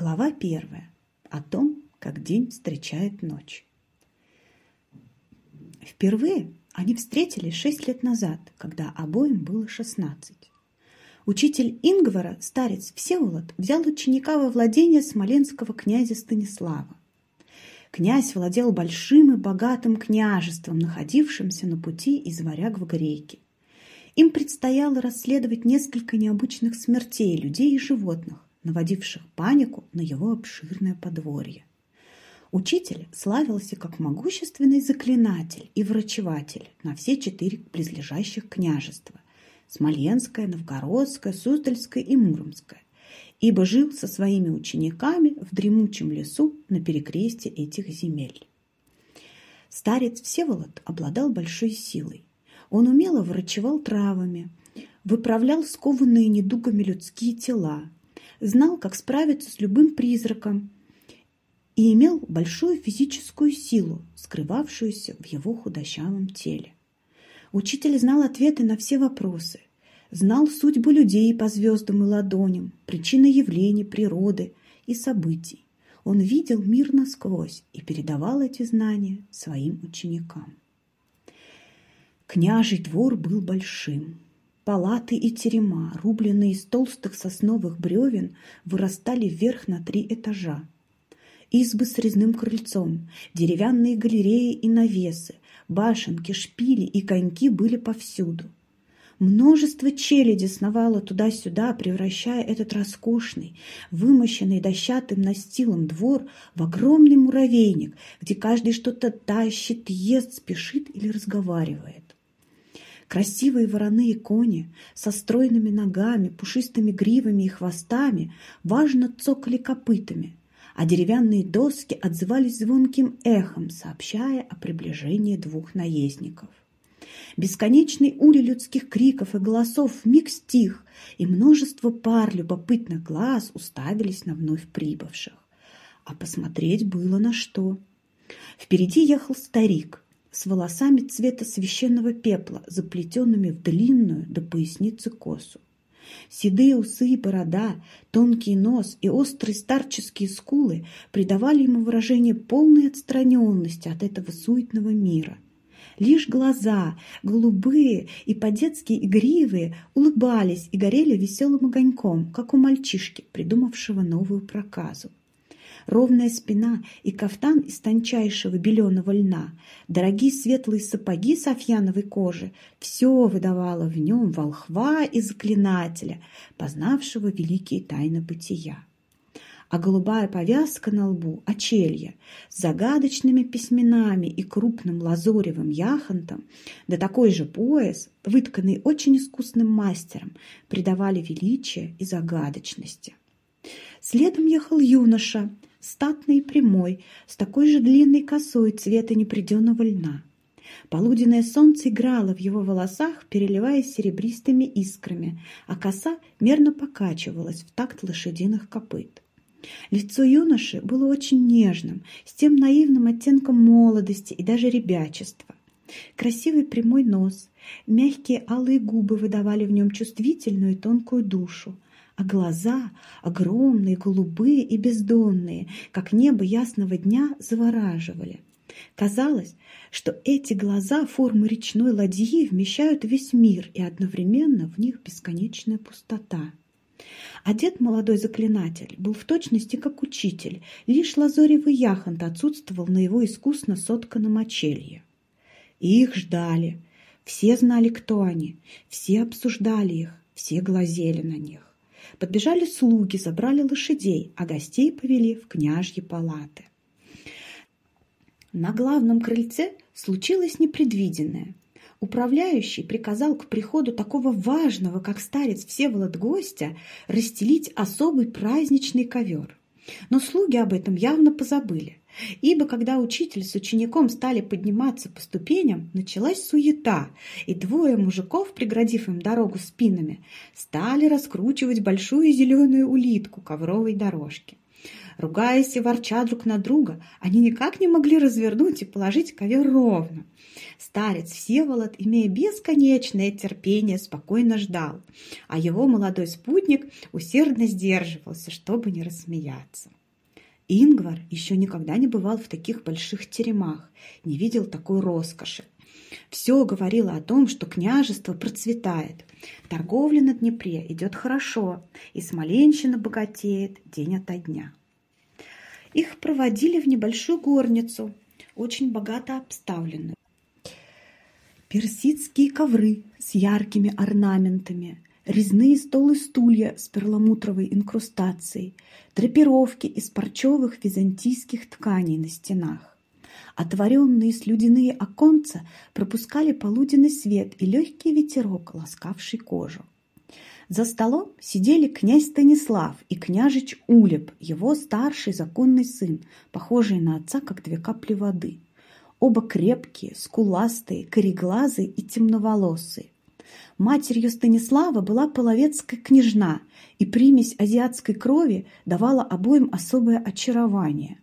Глава первая. О том, как день встречает ночь. Впервые они встретились шесть лет назад, когда обоим было шестнадцать. Учитель Ингвара, старец Всеволод, взял ученика во владение смоленского князя Станислава. Князь владел большим и богатым княжеством, находившимся на пути из варяг в греки. Им предстояло расследовать несколько необычных смертей людей и животных, наводивших панику на его обширное подворье. Учитель славился как могущественный заклинатель и врачеватель на все четыре близлежащих княжества – Смоленское, Новгородское, Суздальское и Муромское, ибо жил со своими учениками в дремучем лесу на перекресте этих земель. Старец Всеволод обладал большой силой. Он умело врачевал травами, выправлял скованные недугами людские тела, знал, как справиться с любым призраком и имел большую физическую силу, скрывавшуюся в его худощавом теле. Учитель знал ответы на все вопросы, знал судьбу людей по звездам и ладоням, причины явлений, природы и событий. Он видел мир насквозь и передавал эти знания своим ученикам. Княжий двор был большим, Палаты и терема, рубленные из толстых сосновых бревен, вырастали вверх на три этажа. Избы с резным крыльцом, деревянные галереи и навесы, башенки, шпили и коньки были повсюду. Множество челяди сновало туда-сюда, превращая этот роскошный, вымощенный дощатым настилом двор в огромный муравейник, где каждый что-то тащит, ест, спешит или разговаривает. Красивые вороные кони со стройными ногами, пушистыми гривами и хвостами важно цокали копытами, а деревянные доски отзывались звонким эхом, сообщая о приближении двух наездников. Бесконечный улей людских криков и голосов вмиг стих, и множество пар любопытных глаз уставились на вновь прибывших. А посмотреть было на что. Впереди ехал старик – с волосами цвета священного пепла, заплетенными в длинную до поясницы косу. Седые усы и борода, тонкий нос и острые старческие скулы придавали ему выражение полной отстраненности от этого суетного мира. Лишь глаза, голубые и по-детски игривые, улыбались и горели веселым огоньком, как у мальчишки, придумавшего новую проказу ровная спина и кафтан из тончайшего беленого льна, дорогие светлые сапоги с офьяновой кожи – все выдавало в нем волхва и заклинателя, познавшего великие тайны бытия а голубая повязка на лбу – очелья, с загадочными письменами и крупным лазоревым яхонтом, да такой же пояс, вытканный очень искусным мастером, придавали величие и загадочности. Следом ехал юноша статный и прямой, с такой же длинной косой цвета непреденного льна. Полуденное солнце играло в его волосах, переливаясь серебристыми искрами, а коса мерно покачивалась в такт лошадиных копыт. Лицо юноши было очень нежным, с тем наивным оттенком молодости и даже ребячества. Красивый прямой нос, мягкие алые губы выдавали в нем чувствительную и тонкую душу, а глаза, огромные, голубые и бездонные, как небо ясного дня, завораживали. Казалось, что эти глаза формы речной ладьи вмещают весь мир, и одновременно в них бесконечная пустота. Одет молодой заклинатель был в точности как учитель, лишь лазоревый яхонт отсутствовал на его искусно сотканном очелье. И их ждали. Все знали, кто они, все обсуждали их, все глазели на них. Подбежали слуги, забрали лошадей, а гостей повели в княжьи палаты. На главном крыльце случилось непредвиденное. Управляющий приказал к приходу такого важного, как старец Всеволод гостя, расстелить особый праздничный ковер. Но слуги об этом явно позабыли. Ибо когда учитель с учеником стали подниматься по ступеням, началась суета, и двое мужиков, преградив им дорогу спинами, стали раскручивать большую зеленую улитку ковровой дорожки. Ругаясь и ворча друг на друга, они никак не могли развернуть и положить ковер ровно. Старец Всеволод, имея бесконечное терпение, спокойно ждал, а его молодой спутник усердно сдерживался, чтобы не рассмеяться. Ингвар еще никогда не бывал в таких больших теремах, не видел такой роскоши. Все говорило о том, что княжество процветает. Торговля на Днепре идет хорошо, и Смоленщина богатеет день ото дня. Их проводили в небольшую горницу, очень богато обставленную. Персидские ковры с яркими орнаментами, резные столы стулья с перламутровой инкрустацией, драпировки из парчевых византийских тканей на стенах. Отворенные слюдяные оконца пропускали полуденный свет и легкий ветерок, ласкавший кожу. За столом сидели князь Станислав и княжич Улеп, его старший законный сын, похожий на отца, как две капли воды. Оба крепкие, скуластые, кореглазые и темноволосые. Матерью Станислава была половецкая княжна, и примесь азиатской крови давала обоим особое очарование.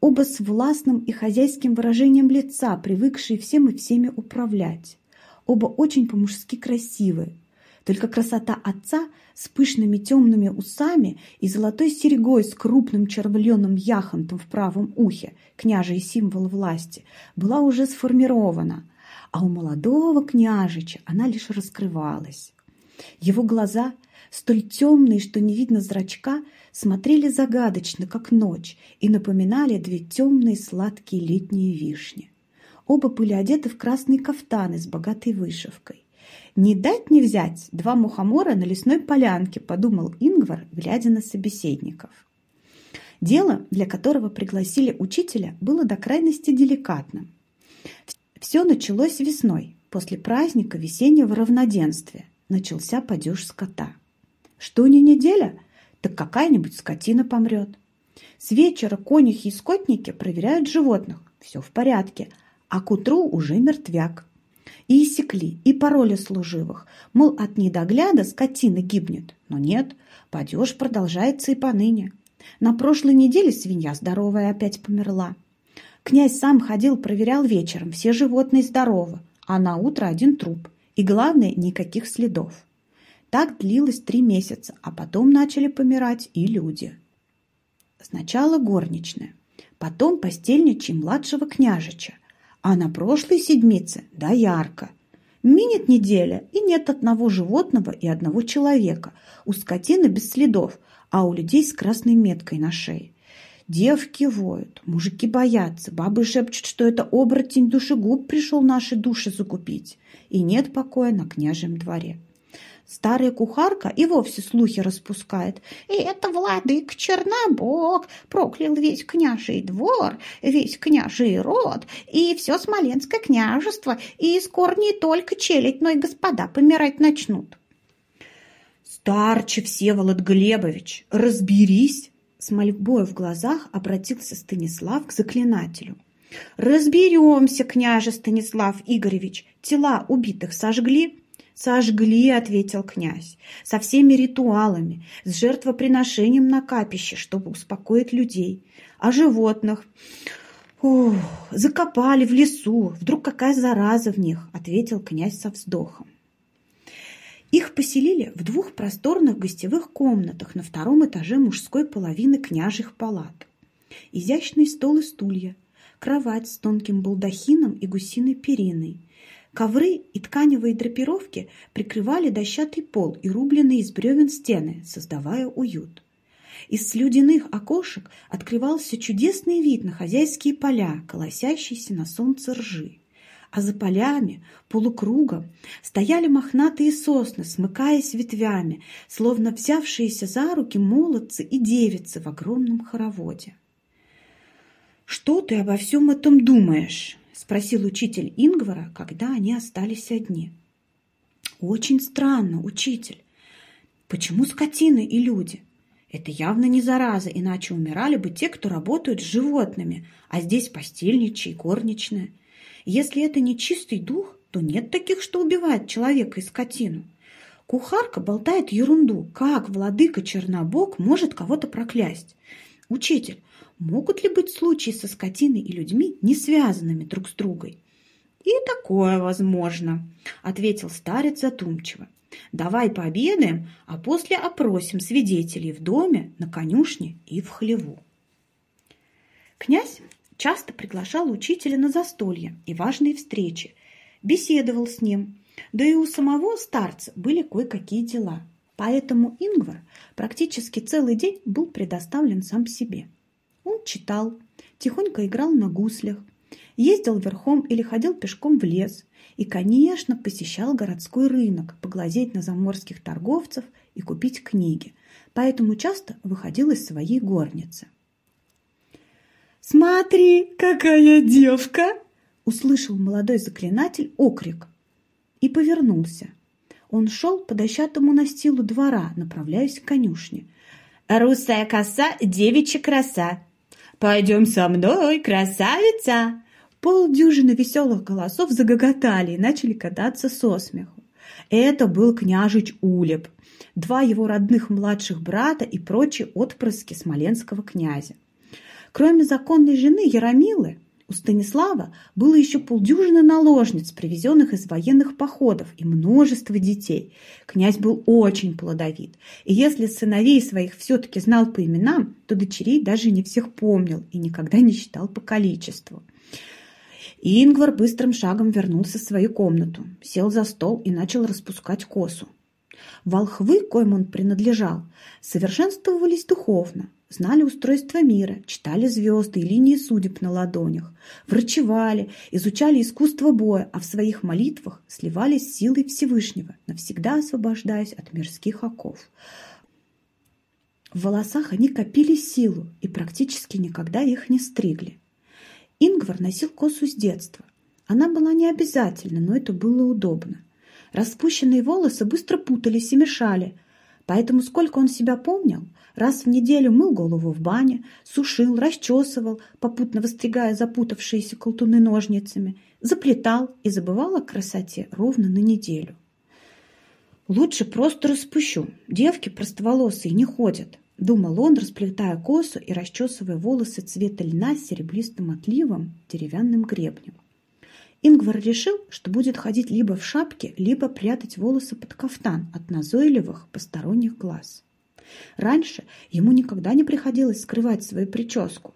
Оба с властным и хозяйским выражением лица, привыкшие всем и всеми управлять. Оба очень по-мужски красивые. Только красота отца с пышными темными усами и золотой серьгой с крупным червленым яхонтом в правом ухе, княжий символ власти, была уже сформирована, а у молодого княжича она лишь раскрывалась. Его глаза, столь темные, что не видно зрачка, смотрели загадочно, как ночь, и напоминали две темные сладкие летние вишни. Оба были одеты в красные кафтаны с богатой вышивкой. «Не дать не взять два мухомора на лесной полянке», – подумал Ингвар, глядя на собеседников. Дело, для которого пригласили учителя, было до крайности деликатным. Все началось весной, после праздника весеннего равноденствия. Начался падеж скота. Что не неделя, так какая-нибудь скотина помрет. С вечера конюхи и скотники проверяют животных. Все в порядке, а к утру уже мертвяк. И иссекли, и пароли служивых. Мол, от недогляда скотина гибнет. Но нет, падеж продолжается и поныне. На прошлой неделе свинья здоровая опять померла. Князь сам ходил, проверял вечером, все животные здоровы, а на утро один труп. И главное, никаких следов. Так длилось три месяца, а потом начали помирать и люди. Сначала горничная, потом постельничий младшего княжича, а на прошлой седмице – доярка. Минет неделя, и нет одного животного и одного человека. У скотины без следов, а у людей с красной меткой на шее. Девки воют, мужики боятся, бабы шепчут, что это оборотень душегуб пришел наши души закупить. И нет покоя на княжем дворе. Старая кухарка и вовсе слухи распускает. И это владык Чернобог проклял весь княжий двор, весь княжий род и все Смоленское княжество, и скоро не только челядь, но и господа помирать начнут. Старче Всеволод Глебович, разберись, с мольбой в глазах обратился Станислав к заклинателю. «Разберемся, княже Станислав Игоревич. Тела убитых сожгли?» «Сожгли», — ответил князь, — «со всеми ритуалами, с жертвоприношением на капище, чтобы успокоить людей. А животных?» «Ох, закопали в лесу. Вдруг какая зараза в них?» — ответил князь со вздохом. Их поселили в двух просторных гостевых комнатах на втором этаже мужской половины княжих палат. Изящный стол и стулья, кровать с тонким балдахином и гусиной периной. Ковры и тканевые драпировки прикрывали дощатый пол и рубленные из бревен стены, создавая уют. Из слюдяных окошек открывался чудесный вид на хозяйские поля, колосящиеся на солнце ржи а за полями, полукругом, стояли мохнатые сосны, смыкаясь ветвями, словно взявшиеся за руки молодцы и девицы в огромном хороводе. «Что ты обо всем этом думаешь?» – спросил учитель Ингвара, когда они остались одни. «Очень странно, учитель. Почему скотины и люди?» Это явно не зараза, иначе умирали бы те, кто работают с животными, а здесь постельничьи и горничная. Если это не чистый дух, то нет таких, что убивают человека и скотину. Кухарка болтает ерунду. Как владыка Чернобог может кого-то проклясть? «Учитель, могут ли быть случаи со скотиной и людьми, не связанными друг с другом?» «И такое возможно», — ответил старец задумчиво. «Давай пообедаем, а после опросим свидетелей в доме, на конюшне и в хлеву». Князь часто приглашал учителя на застолья и важные встречи, беседовал с ним, да и у самого старца были кое-какие дела. Поэтому Ингвар практически целый день был предоставлен сам себе. Он читал, тихонько играл на гуслях, ездил верхом или ходил пешком в лес и, конечно, посещал городской рынок, поглазеть на заморских торговцев и купить книги, поэтому часто выходил из своей горницы. «Смотри, какая девка!» – услышал молодой заклинатель окрик и повернулся. Он шел по дощатому настилу двора, направляясь к конюшне. «Русая коса, девичья краса! Пойдем со мной, красавица!» Полдюжины веселых голосов загоготали и начали кататься со смеху. Это был княжич Улеп, два его родных младших брата и прочие отпрыски смоленского князя. Кроме законной жены Яромилы, у Станислава было еще полдюжины наложниц, привезенных из военных походов, и множество детей. Князь был очень плодовит, и если сыновей своих все-таки знал по именам, то дочерей даже не всех помнил и никогда не считал по количеству. Ингвар быстрым шагом вернулся в свою комнату, сел за стол и начал распускать косу. Волхвы, коим он принадлежал, совершенствовались духовно, знали устройство мира, читали звезды и линии судеб на ладонях, врачевали, изучали искусство боя, а в своих молитвах сливались с силой Всевышнего, навсегда освобождаясь от мирских оков. В волосах они копили силу и практически никогда их не стригли. Ингвар носил косу с детства. Она была не обязательна, но это было удобно. Распущенные волосы быстро путались и мешали, поэтому сколько он себя помнил, раз в неделю мыл голову в бане, сушил, расчесывал, попутно востригая запутавшиеся колтуны ножницами, заплетал и забывал о красоте ровно на неделю. «Лучше просто распущу. Девки простоволосые не ходят», — думал он, расплетая косу и расчесывая волосы цвета льна с серебристым отливом деревянным гребнем. Ингвар решил, что будет ходить либо в шапке, либо прятать волосы под кафтан от назойливых посторонних глаз. Раньше ему никогда не приходилось скрывать свою прическу.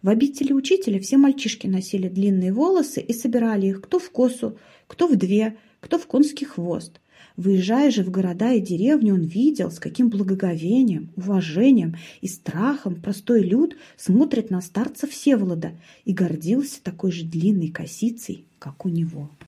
В обители учителя все мальчишки носили длинные волосы и собирали их кто в косу, кто в две, кто в конский хвост. Выезжая же в города и деревни, он видел, с каким благоговением, уважением и страхом простой люд смотрит на старца Всеволода и гордился такой же длинной косицей, как у него.